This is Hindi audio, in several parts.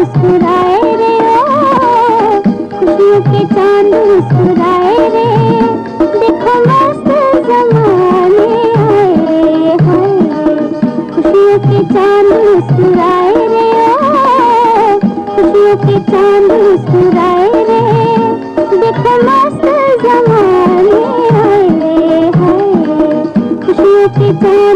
मुस्कुराए रे ओ खुशियों के चाँद मुस्कुराए रे, देखो मस्त जमाने आए खुशियों के चाँद मुस्कुराए रे ओ खुशियों के चाँद मुस्कुराए रे, देखो मस्त जमाने आए खुशियों के चाँद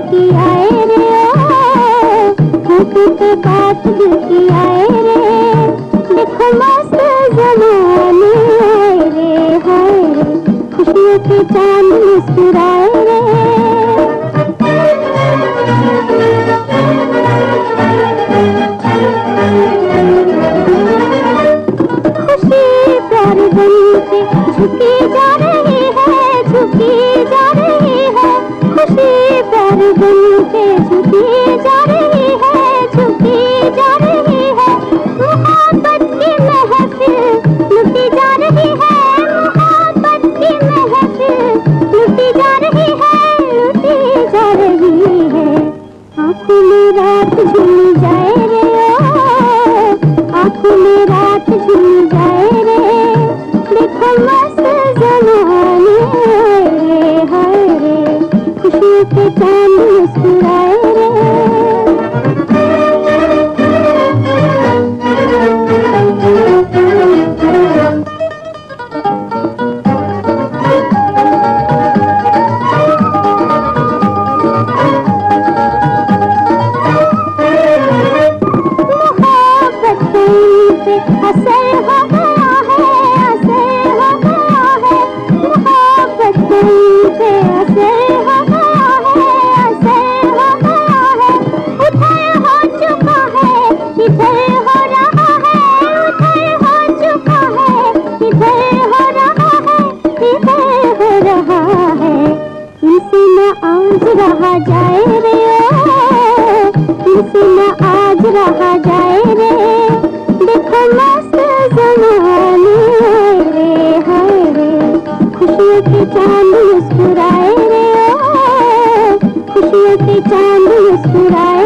आए रे हँसी पे बात की आए रे, देखो मस्त जमाने आए रे, हाय रे, खुशियों के चाँद मुस्कुराए झूली रात झूली जाए रे आँखों में रोते चाँद मुस्कुराए।